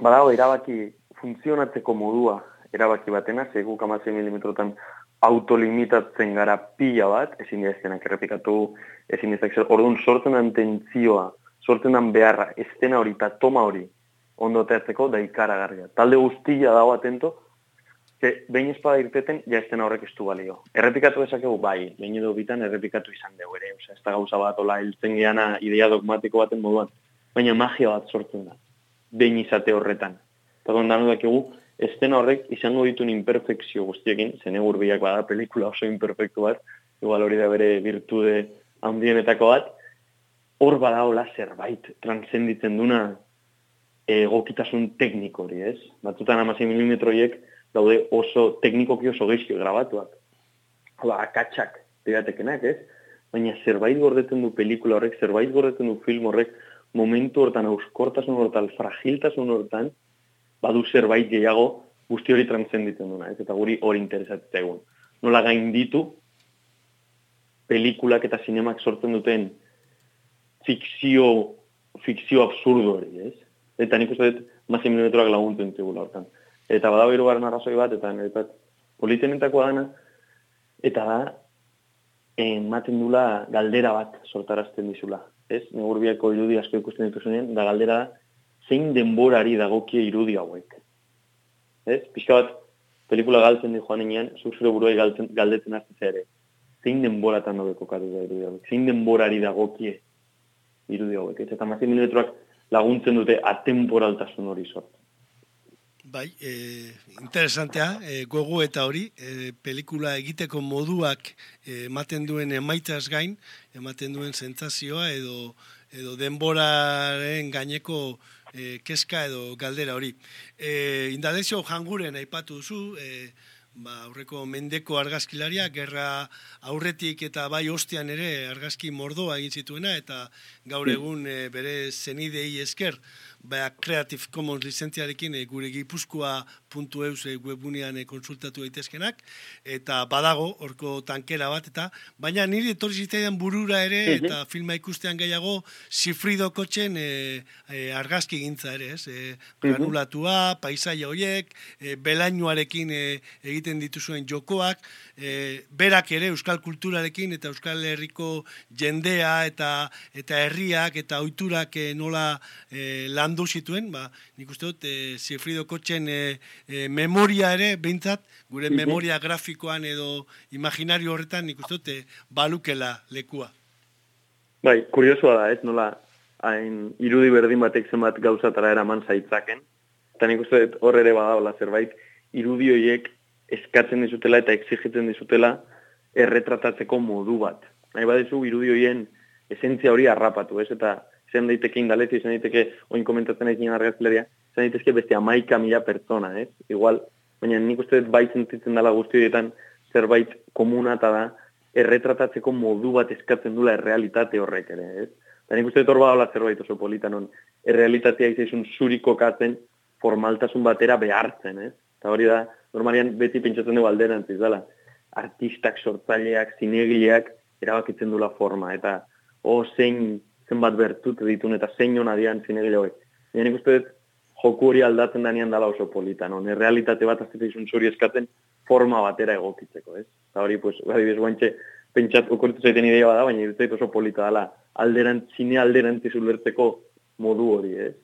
Badago erabaki funtzionatzeko modua erabaki batena, zegu amasei milimetrotan autolimitatzen gara pila bat, ezin diazkenak errepikatu, ezin diazkenak, orduan sortzen den tentzioa, sortzen den beharra, estena hori eta toma hori, ondo teatzeko da ikaragarria. Talde guztia dago atento, Ze, behin espada irteten, ja estena horrek ez du balio. Errepikatu dezakegu, bai, behin edo bitan errepikatu izan dugu ere. Osea, ez da gauza bat, ola, hiltzen geana idea dogmatiko baten moduan. Baina magia bat sortzen da. Behin izate horretan. Eta gondan dakigu, estena horrek izango dituen imperfekzio guztiekin, zen egurbiak bada pelikula oso imperfektu bat, igual hori da bere virtude handienetako bat, hor badaola zerbait transcenditzen duna egokitasun tekniko hori, ez? Batzutan 16 milimetroiek daude oso teknikoki oso geizkio grabatuak. Hala, akatsak diratekenak, ez? Baina zerbait gordetzen du pelikula horrek, zerbait gordetzen du film horrek, momentu hortan, auskortasun hortan, fragiltasun hortan, badu zerbait gehiago guzti hori transcenditzen duna, ez? Eta guri hori interesatzen egun. Nola gain ditu, pelikulak eta sinemak sortzen duten fikzio, fikzio absurdo hori, ez? Eta nik uste dut, mazi milimetroak laguntu entzigula hortan. Eta badago irugarren arrazoi bat, eta niretzat politenetakoa dana, eta da, ematen dula galdera bat sortarazten dizula. Ez? Negurbiako irudi asko ikusten dituzunean, da galdera da, zein denborari dagokie irudi hauek. Ez? Pixka bat, pelikula galtzen di joan inean, zuk zure buruai galtzen, galdetzen hartzen ere. Zein denboratan dago kokatu da irudi hauek? Zein denborari dagokie irudi hauek? Ez? Eta mazin milimetroak laguntzen dute atemporaltasun hori sortu. Bai, e, interesantea, e, gogo eta hori, e, pelikula egiteko moduak ematen duen emaitaz gain, ematen duen sentsazioa edo edo denboraren gaineko e, keska edo galdera hori. E, Indalezio janguren aipatu duzu, e, ba, aurreko mendeko argazkilaria, gerra aurretik eta bai ostian ere argazki mordoa egin zituena, eta gaur egun e, bere zenidei esker, ba, Creative Commons lizentziarekin e, gure gipuzkoa puntu eus webunean e, konsultatu daitezkenak eta badago horko tankera bat eta baina niri etorri zitaidan burura ere mhm. eta filma ikustean gehiago Sifrido kotxen e, e, argazki gintza ere ez e, granulatua, paisaia horiek e, belainuarekin e, egiten dituzuen jokoak e, berak ere euskal kulturarekin eta euskal herriko jendea eta eta herriak eta ohiturak nola e, landu zituen, ba, nik uste dut, e, Zifrido Kotxen e, e, memoria ere, behintzat, gure memoria grafikoan edo imaginario horretan, nik uste dut, e, balukela lekua. Bai, kuriosua da, ez, nola, hain irudi berdin batek zenbat gauzatara eraman zaitzaken, eta nik uste dut horre ere badaola zerbait, irudi horiek eskatzen dizutela eta exigitzen dizutela erretratatzeko modu bat. Nahi badezu irudi horien esentzia hori harrapatu, ez? Eta zen daiteke indalezi, zen daiteke oin komentatzen egin argazkileria, zen daitezke beste amaika mila pertsona, ez? Igual, baina nik uste dut bai sentitzen dela guzti horietan zerbait komuna eta da erretratatzeko modu bat eskatzen dula errealitate horrek ere, ez? Eta nik uste dut hor badala zerbait oso polita non errealitatea izan zuriko katzen formaltasun batera behartzen, ez? Eta hori da, normalian beti pentsatzen dugu alderantziz dela. Artistak, sortzaileak, zinegileak erabakitzen dula forma, eta o zein zenbat bertut ditun eta zein hona dian zinegile hori. Nien uste dut, joku hori aldatzen danean dala oso polita, no? Ne realitate bat azte izun zuri eskatzen forma batera egokitzeko, ez? Eta hori, pues, gari bez guantxe, pentsat, okortu zaiten ideia bada, baina dut oso polita dala, alderant, zine alderantziz ulertzeko modu hori, ez?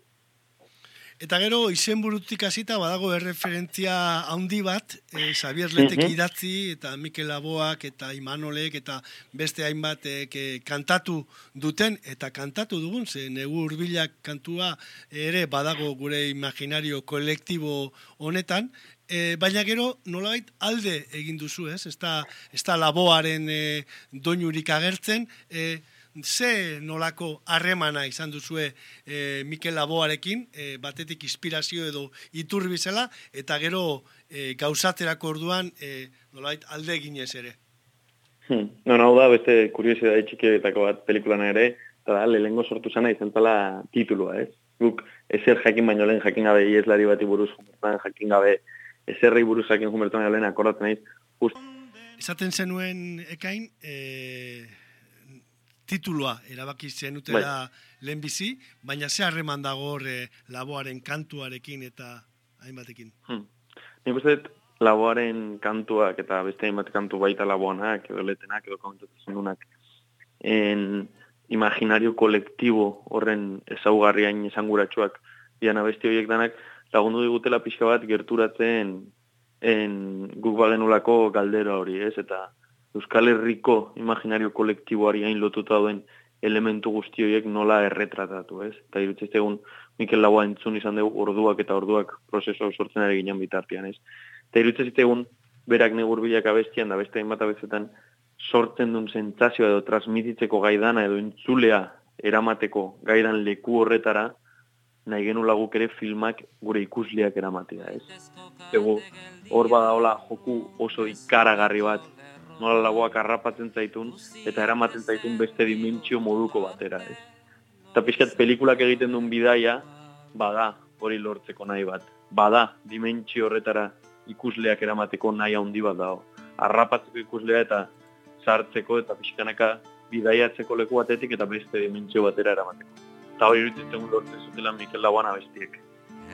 Eta gero, izen burutik hasita badago erreferentzia handi bat, e, Xavier Letek idatzi, eta Mikel Aboak, eta Imanolek, eta beste hainbat e, kantatu duten, eta kantatu dugun, ze negu urbilak kantua ere badago gure imaginario kolektibo honetan, e, baina gero nolabait alde egin duzu, ez? Ez da, laboaren e, doinurik agertzen, e, ze nolako harremana izan duzue e, Mikel Laboarekin, e, batetik inspirazio edo iturri bizela, eta gero e, gauzaterako orduan e, nolait alde eginez ere. Hmm. No, no, da, beste kuriosi da txikietako bat pelikulana ere, eta da, lehengo sortu zana izan zala titulua, ez? Guk, ezer jakin baino lehen jakin gabe ieslari bati buruz jumertan, jakin gabe ezerrei buruz jakin jumertan lehen akordatzen nahiz. Just... Esaten zenuen ekain, e, tituloa erabaki zenutela bai. lehenbizi, baina ze harreman dago horre laboaren kantuarekin eta hainbatekin? Hmm. Nik uste laboaren kantuak eta beste hainbat kantu baita laboanak edo letenak edo komentatzen dunak en imaginario kolektibo horren ezaugarriain esanguratsuak diana beste horiek danak lagundu digutela pixka bat gerturatzen en guk bagenulako galdera hori, ez? Eta Euskal Herriko imaginario kolektiboari hain lotuta dauden elementu guzti horiek nola erretratatu, ez? Eta irutzez egun Mikel Laua entzun izan dugu orduak eta orduak prozeso sortzen ari ginen bitartian, ez? Eta irutzez egun berak negurbilak abestian da beste hainbat abezetan sortzen duen sentsazioa edo transmititzeko gaidana edo entzulea eramateko gaidan leku horretara nahi genula guk ere filmak gure ikusleak eramatea, ez? Ego, hor badaola joku oso ikaragarri bat, nola lagoak harrapatzen zaitun, eta eramaten zaitun beste dimentsio moduko batera, ez? Eta pixkat pelikulak egiten duen bidaia, bada, hori lortzeko nahi bat. Bada, dimentsio horretara ikusleak eramateko nahi handi bat dago. Harrapatzeko ikuslea eta sartzeko eta pixkanaka bidaiatzeko leku batetik eta beste dimentsio batera eramateko. Eta hori iruditzen lortzen zutela Mikel Laguana bestiek.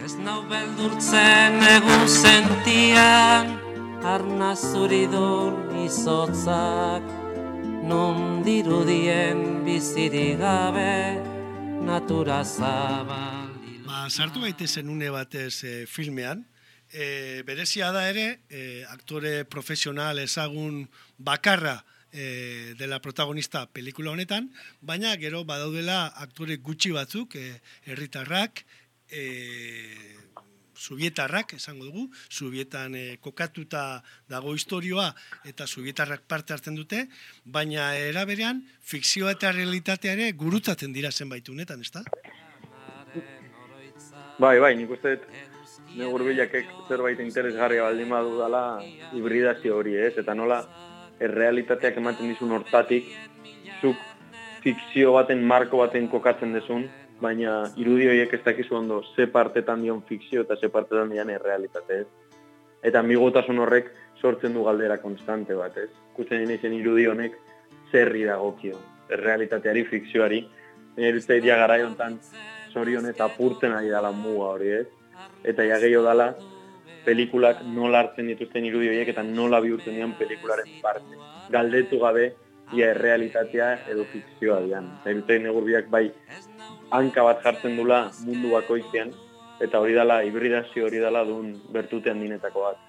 Ez nau beldurtzen egun sentian Arna zuridun izotzak Nun dirudien bizirik gabe Natura zabal Ba, sartu gaitezen une batez e, filmean, e, berezia da ere, e, aktore profesional ezagun bakarra e, dela protagonista pelikula honetan, baina gero badaudela aktore gutxi batzuk, e, herritarrak, e, subietarrak, esango dugu, subietan e, kokatuta dago historioa eta subietarrak parte hartzen dute, baina eraberean fikzioa eta realitatea ere gurutzatzen dira zenbait unetan, ezta? Bai, bai, nik uste dut negurbilakek zerbait interesgarria baldin badu dala hibridazio hori, ez? Eta nola errealitateak ematen dizun hortatik, zuk fikzio baten, marko baten kokatzen dezun, baina irudi horiek ez dakizu ondo ze partetan dion fikzio eta ze partetan dion errealitate, ez? Eta ambigotasun horrek sortzen du galdera konstante bat, ez? Kutzen izen irudi honek zerri dagokio, errealitateari, fikzioari, Nire idia gara jontan zorion eta apurtzen ari dala muga hori, ez? Eta ja gehiago dala, pelikulak nola hartzen dituzten irudi horiek eta nola bihurtzen dian pelikularen parte. Galdetu gabe, ia errealitatea edo fikzioa dian. Eta negurbiak bai hanka bat jartzen dula mundu bakoitzean, eta hori dala, hibridazio hori dala duen bertutean dinetako bat.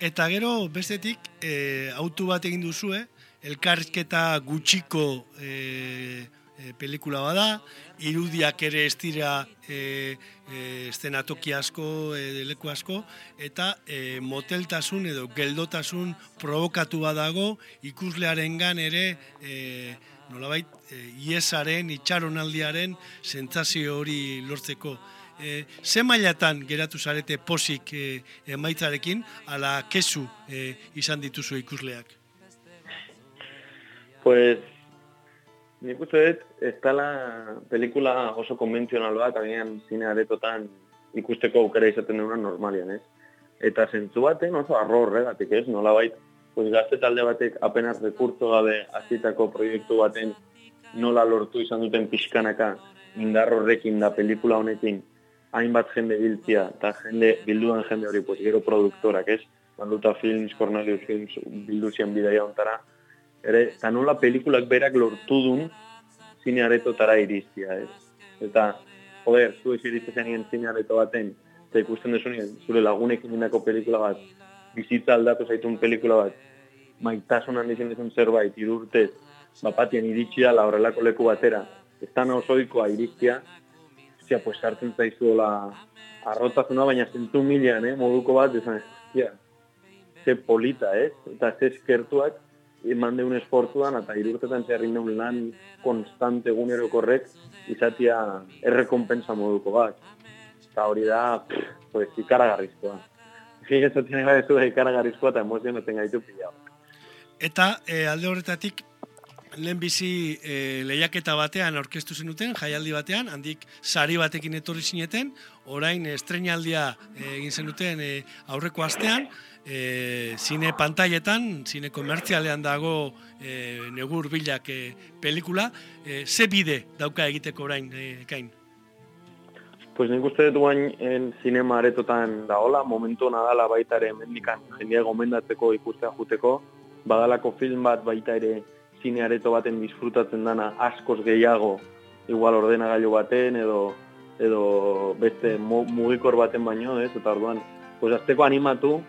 Eta gero, bestetik, e, autu bat egin duzue, elkarrizketa gutxiko e, e, pelikula bada, irudiak ere ez dira e, e, estenatoki asko, e, leku asko, eta e, moteltasun edo geldotasun provokatu badago ikuslearen gan ere e, nolabait e, iesaren, itxaronaldiaren sentsazio hori lortzeko. E, ze mailatan geratu zarete posik e, emaitzarekin, ala kesu e, izan dituzu ikusleak? Pues, nik uste dut, ez dela pelikula oso konbentzional bat, agian zine aretotan ikusteko aukera izaten duna normalian, ez? Eta zentzu baten oso arro horregatik, ez? Nola bait, pues, gazte talde batek apenas rekurtzo gabe azitako proiektu baten nola lortu izan duten pixkanaka indar horrekin da pelikula honekin hainbat jende biltzia eta jende bilduan jende hori, pues, gero produktorak, ez? Manduta Films, Cornelius Films, bildu zian bidaia ontara, ere, eta nola pelikulak berak lortu dun zine aretotara iriztia, ez? Eta, joder, zu esiritzen zenien zine areto baten, eta ikusten desunien, zure lagunekin indako pelikula bat, bizitza aldatu zaitun pelikula bat, maitasun handizien dezun zerbait, idurtez, bapatien iritsi dala horrelako leku batera, ez da osoikoa iriztia, zia, pues, sartzen zaizuela arrotazuna, baina zentu milian, eh, moduko bat, esan, zia, ze polita, ez? Eta ze eskertuak, eman deun esportuan, eta irurtetan zerrin deun lan konstante egunero korrek, izatia errekompensa moduko bat. Eta hori da, pff, pues, ikaragarrizkoa. Fíjate, eso tiene que ver ikaragarrizkoa eta emozionatzen gaitu pila. Eta e, alde horretatik, lehen bizi e, lehiaketa batean aurkeztu zenuten, jaialdi batean, handik sari batekin etorri zineten, orain estrenaldia e, egin zenuten e, aurreko astean, e, zine pantailetan, zine komertzialean dago e, negur bilak e, pelikula, e, ze bide dauka egiteko orain, e, kain? Pues nik uste guain en zinema aretotan daola, momentu nadala baita ere mendikan jendea gomendatzeko ikustea juteko, badalako film bat baita ere zine areto baten disfrutatzen dana askoz gehiago, igual ordenagailu baten edo edo beste mugikor baten baino, ez? Eta orduan pues azteko animatu,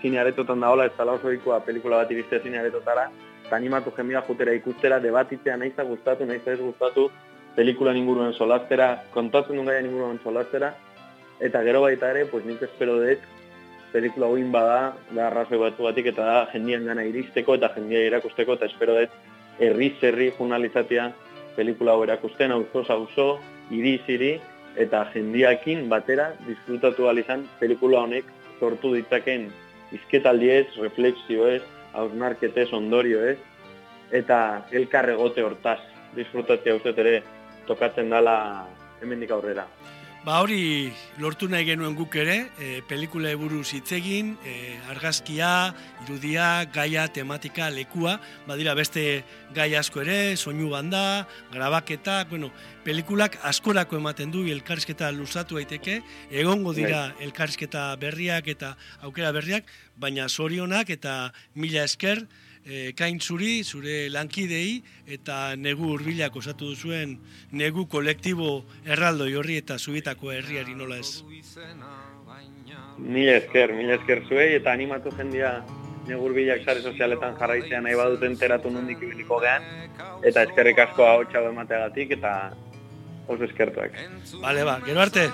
zine aretotan daola, ez dala oso pelikula bat iristea zine aretotara, eta animatu jendea jutera ikustera, debatitzea nahiz da gustatu, nahiz da ez gustatu, pelikulan inguruan solastera, kontatzen duen gaian inguruan solastera, eta gero baita ere, pues nik espero dut, pelikula guin bada, da arrazoi batzu batik, eta da jendian gana iristeko eta jendia irakusteko, eta espero dut, herri zerri jurnalizatia pelikula hau erakusten, auzo auzo, iri ziri, eta jendiakin batera disfrutatu izan pelikula honek sortu ditzaken izketaldiez, reflexioez, hausnarketez, ondorioez, eta elkar egote hortaz disfrutatzea uzet ere tokatzen dala hemendik aurrera. Ba hori lortu nahi genuen guk ere, e, pelikula buruz hitz egin, e, argazkia, irudia, gaia, tematika, lekua, badira beste gai asko ere, soinu banda, grabaketa, bueno, pelikulak askorako ematen du elkarrizketa luzatu daiteke, egongo dira Bai. elkarrizketa berriak eta aukera berriak, baina zorionak eta mila esker, e, kain zuri, zure lankidei eta negu hurbilak osatu duzuen negu kolektibo erraldoi horri eta zubitako herriari nola ez. Mila esker, mila esker zuei, eta animatu jendia negurbilak sare sozialetan jarraitzea nahi baduten teratu nondik ibiliko gean, eta eskerrik asko hau txau emateagatik, eta oso eskertuak. Bale, ba, gero arte.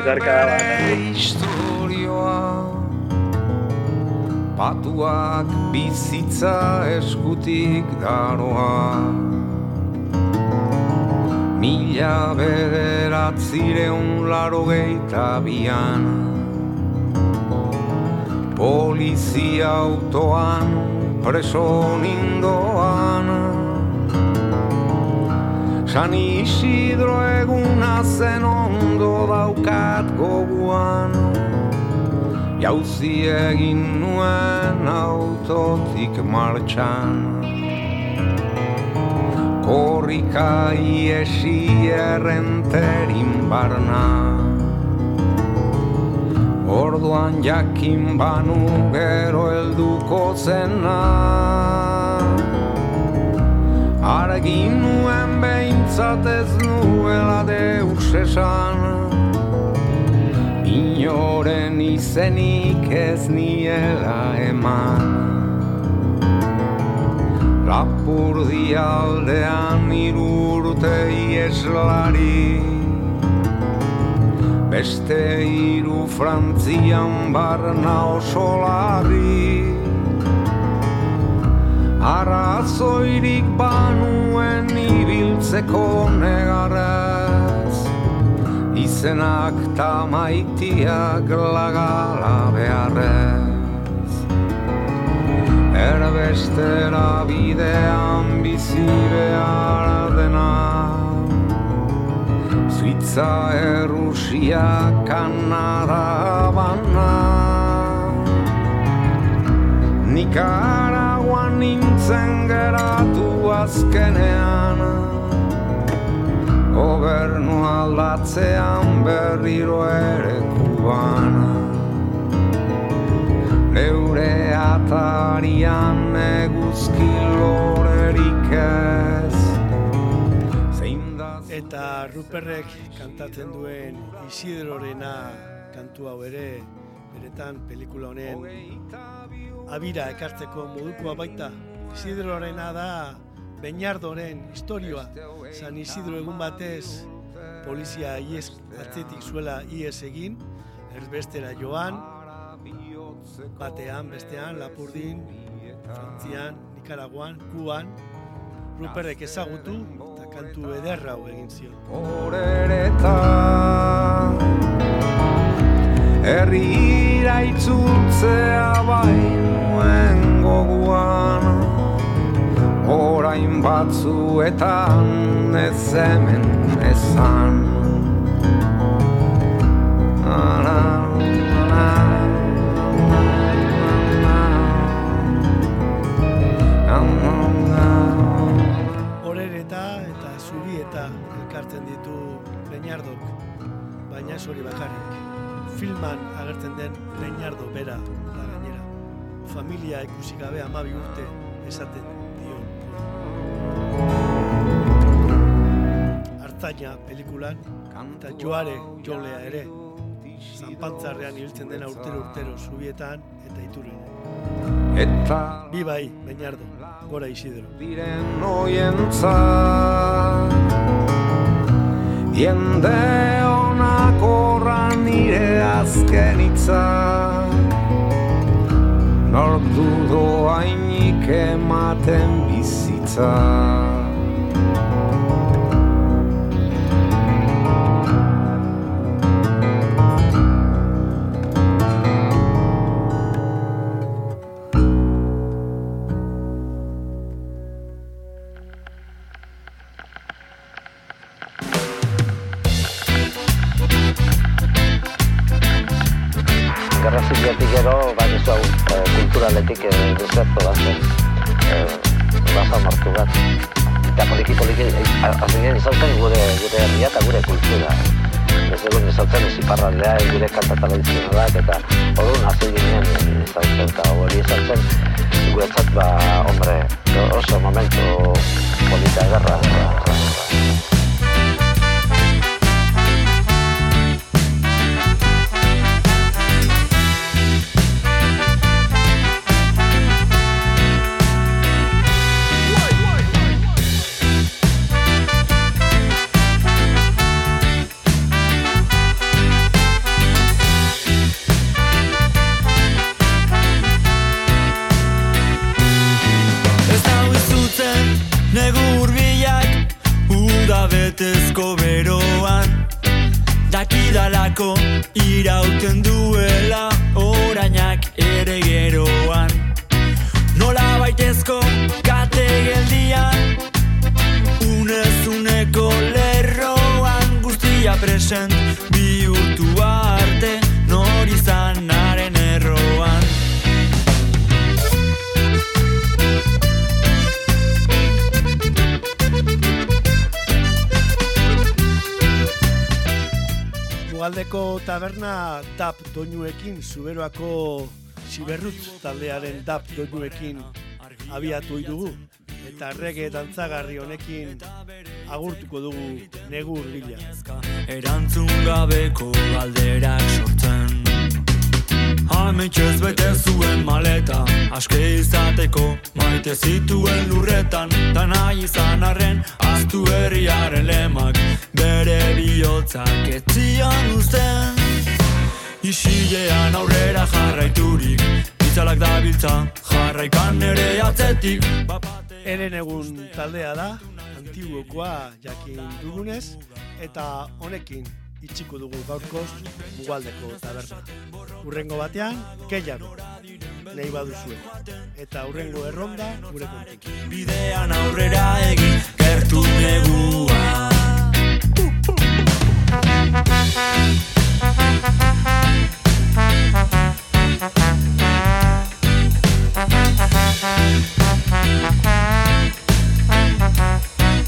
Eta arkada bat. Historioa Patuak bizitza eskutik daroa. Mila bederatzireun laro geita bian Polizia autoan preso nindoan. San Isidro eguna zen ondo daukat goguan Jauzi egin nuen autotik martxan. Korrika iesi errenterin barna. Orduan jakin banu gero helduko zena. Argin nuen behintzat ez nuela deus esan Inoren izenik ez niela eman. Lapurdi aldean irurte ieslari Beste hiru frantzian barna oso larri. Arrazoirik banuen ibiltzeko negarrez Izenak ta maitiak lagala beharrez. Erbestera bidean bizi behar dena. Suitza Errusia Kanada Habana. Nikaraguan nintzen geratu azkenean Gobernu aldatzean berriro ere kubana. Neure atarian eguzki lorerik ez. Eta Ruperrek kantatzen duen Isidrorena kantu hau ere, beretan pelikula honen abira ekartzeko modukoa baita. Isidrorena da Beñardoren historioa. San Isidro egun batez polizia ies atzetik zuela ies egin, erbestera joan, batean, bestean, Lapurdin, Frantzian, Nikaraguan, Kuban, Ruperrek ezagutu eta kantu ederra hau egin zion. Horereta Herrira itzultzea bainuen goguan Orain batzuetan ez hemen ezan Na, na, na, na, na, na, na. Horereta eta zubieta elkartzen ditu Leñardok, baina hori bakarrik. Filman agertzen den Leñardo bera da gainera. Familia ikusi gabe amabi urte esaten dio. Artzaina pelikulan eta joare jolea ere. zanpantzarrean hiltzen dena urtero urtero zubietan eta iturren. Eta Bi bai, bainardo, gora Isidro. diren oientzat Jende honak nire azken hitza Nork du doainik ematen bizitza kulturaletik eh, desertu bat zen, eh, baza martu bat. Eta poliki poliki, eh, azkenean izautzen gure, gure herria eta gure kultura. Ez dugun izautzen ez iparraldea, eh, gure kanta tradizionalak eta orduan hasi ginen eh, izautzen eta hori izautzen guretzat ba, hombre, oso momentu polita gerra. gerra, gerra. Uda betezko beroan Dakidalako irauten duela Orainak ere geroan. Nola baitezko kate geldian Unez uneko lerroan Guztia present bihurtu arte Nori zanaren Mugaldeko taberna tap doinuekin, zuberoako siberrut taldearen tap doinuekin abiatu dugu. Eta rege dantzagarri honekin agurtuko dugu negu hurbila. Erantzun gabeko galderak sortzen Ametxez bete zuen maleta Aske izateko maite zituen lurretan. Ta nahi izan arren aztu herriaren lemak Bere bihotzak etzian uzten. Isilean aurrera jarraiturik Itzalak dabiltza jarraikan ere atzetik. Eren egun taldea da, antiguokoa jakin dugunez, eta honekin itxiko dugu gaurkoz Mugaldeko taberna. Urrengo batean, gehiago, nahi baduzue. Eta urrengo erronda gure kontu. bidean aurrera egin gertu negua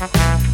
Saiatzen